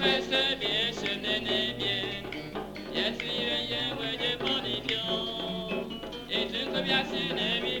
Yes, you know me,